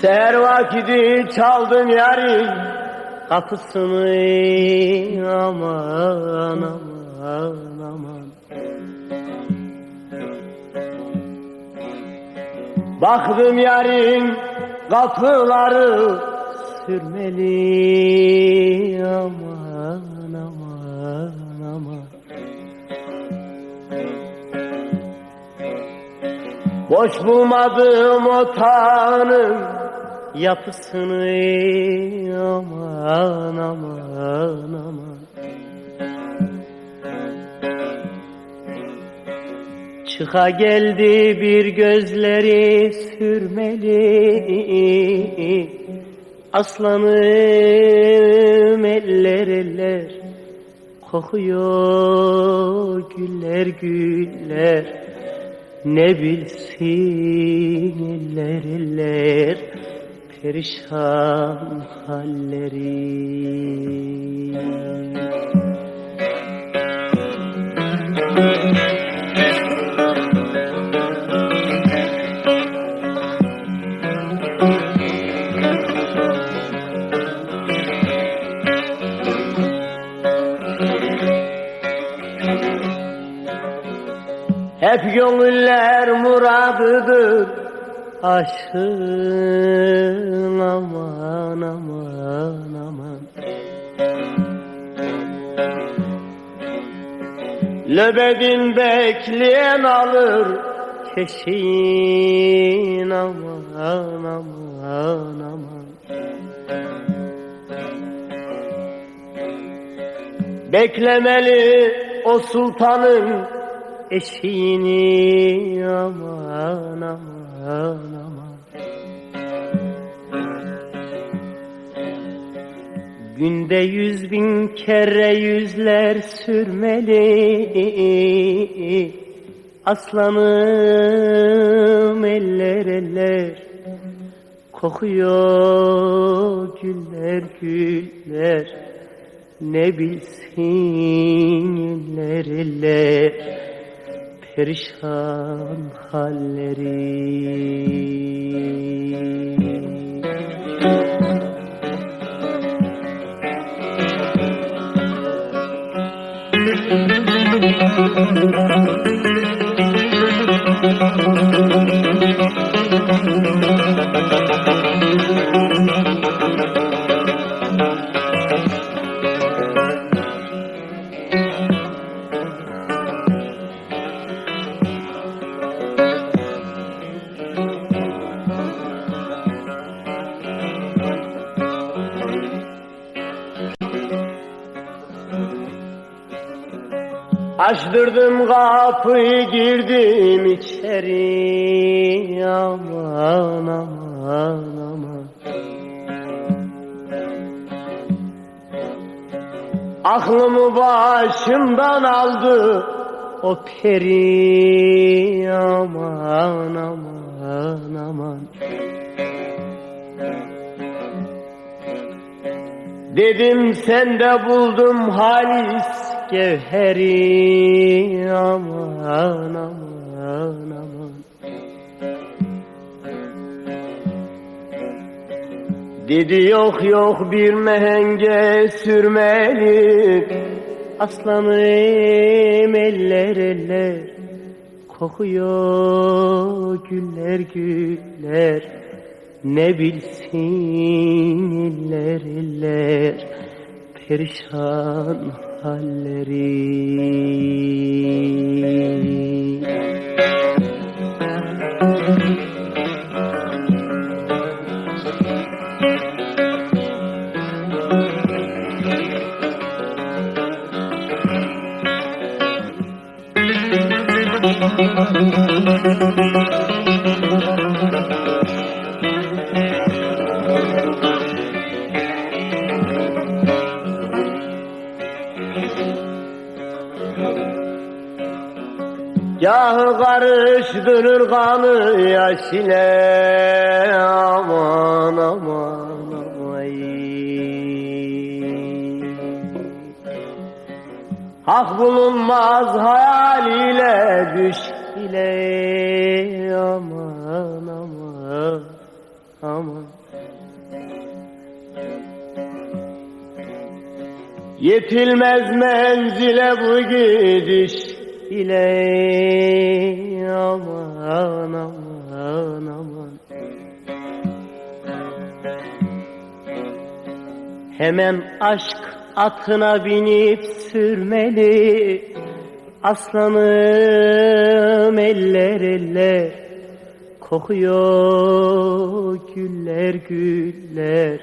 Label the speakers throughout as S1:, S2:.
S1: Seher vakidi çaldım yarim kapısını aman aman aman. Baktım yarim kapıları sürmeli. Aman aman aman. Boş bulmadım otağının yapısını aman aman aman. Çıka geldi bir gözleri sürmeli. Aslanım eller eller. Kokuyor güller güller. Ne bilsin eller eller perişan halleri. Hep gönüller muradıdır aşkın aman aman aman. Löbedin bekleyen alır keşin aman aman aman. Beklemeli o sultanın eşiğini aman aman aman. Günde yüz bin kere yüzler sürmeli. Aslanım eller eller. Kokuyor güller güller. Ne bilsin eller eller perişan halleri. Açtırdım kapıyı girdim içeri. Aman aman aman. Aklımı başımdan aldı o peri. Aman aman aman. Dedim sende buldum halis gevheri aman aman aman. Dedi yok yok bir mehenge sürmeli Aslanım eller eller. Kokuyor güller güller. Ne bilsin eller eller. Perişan ಅಲ್ಲರಿ Gahı karıştırır kanı yaş ile aman aman aman Hak bulunmaz hayaliyle düş ile aman aman aman. Yetilmez menzile bu gidiş ile aman aman aman. Hemen aşk atına binip sürmeli Aslanım eller eller. Kokuyor güller güller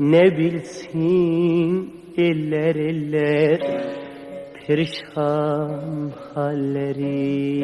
S1: Ne bilsin eller eller Perişan halleri